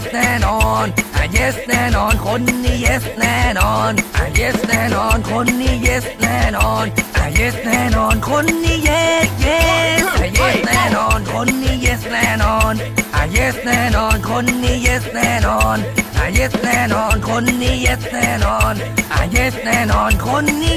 อนอ่ะ yes แน่นอนคนนี้ yes แน่นอนอ่ะ yes แน่นอนคนนี้ yes แน่นอนอ่ะ yes แน่นอนคนนี้ yes yes อ่ะ yes แน่นอนคนนี้ yes แน่นอนอ่ะ yes แน่นอนคนนี้ yes แน่นอนอ่ะ yes แน่นอนคนนี้ yes แน่นอนอ่ะ yes แน่นอนคนนี้